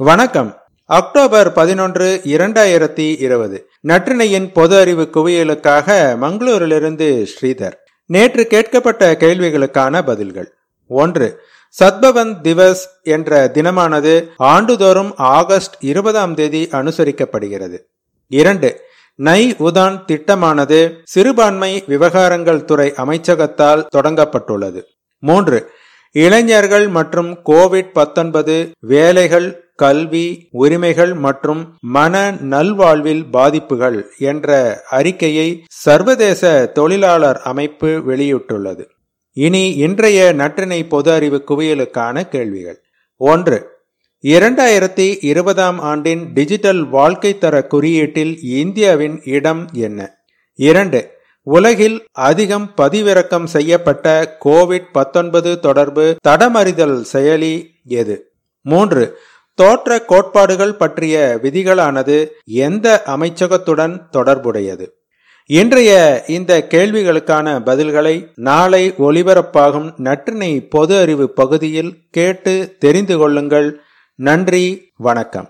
வணக்கம். அக்டோபர் பதினொன்று இரண்டாயிரத்தி இருபது. நற்றினையின் பொது அறிவு குவியலுக்காக மங்களூரிலிருந்து ஸ்ரீதர். நேற்று கேட்கப்பட்ட கேள்விகளுக்கான பதில்கள். ஒன்று சத்பவன் திவஸ் என்ற தினமானது ஆண்டுதோறும் ஆகஸ்ட் இருபதாம் தேதி அனுசரிக்கப்படுகிறது. இரண்டு நை உதான் திட்டமானது சிறுபான்மை விவகாரங்கள் துறை அமைச்சகத்தால் தொடங்கப்பட்டுள்ளது. மூன்று இளைஞர்கள் மற்றும் கோவிட் பத்தொன்பது வேலைகள் கல்வி உரிமைகள் மற்றும் மன நல்வாழ்வில் பாதிப்புகள் என்ற அறிக்கையை சர்வதேச தொழிலாளர் அமைப்பு வெளியிட்டுள்ளது. இனி இன்றைய நற்றினை பொது அறிவு குவியலுக்கான கேள்விகள். ஒன்று இரண்டாயிரத்தி இருபதாம் ஆண்டின் டிஜிட்டல் வாழ்க்கை தர குறியீட்டில் இந்தியாவின் இடம் என்ன? இரண்டு உலகில் அதிகம் பதிவிறக்கம் செய்யப்பட்ட கோவிட் பத்தொன்பது தொடர்பு தடமறிதல் செயலி எது? மூன்று தோற்ற கோட்பாடுகள் பற்றிய விதிகளானது எந்த அமைச்சகத்துடன் தொடர்புடையது? இன்றைய இந்த கேள்விகளுக்கான பதில்களை நாளை ஒலிபரப்பாகும் நற்றினை பொது அறிவு பகுதியில் கேட்டு தெரிந்து கொள்ளுங்கள். நன்றி வணக்கம்.